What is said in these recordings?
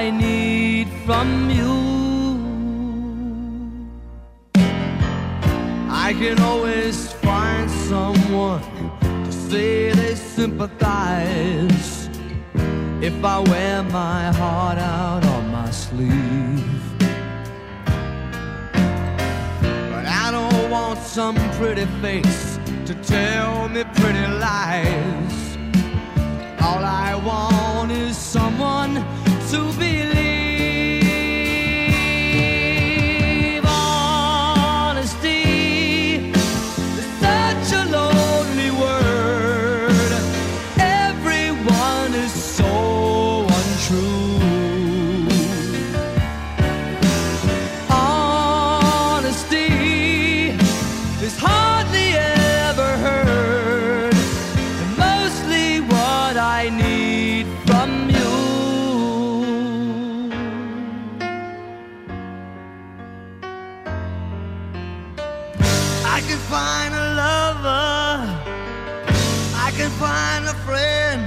I need from you. I can always find someone to say they sympathize if I wear my heart out on my sleeve. But I don't want some pretty face to tell me pretty lies. I can find a lover, I can find a friend,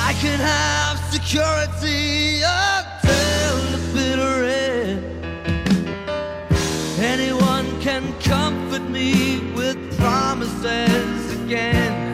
I can have security until the bitter end. Anyone can comfort me with promises again.